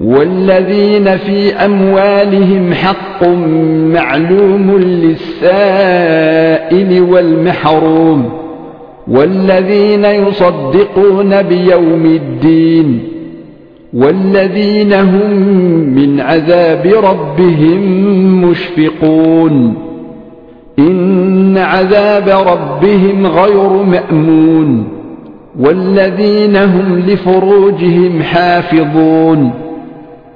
والذين في أموالهم حق معلوم للسائل والمحروم والذين يصدقون بيوم الدين والذين هم من عذاب ربهم مشفقون إن عذاب ربهم غير مأمون والذين هم لفروجهم حافظون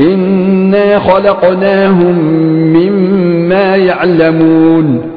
إنا خلقناهم مما يعلمون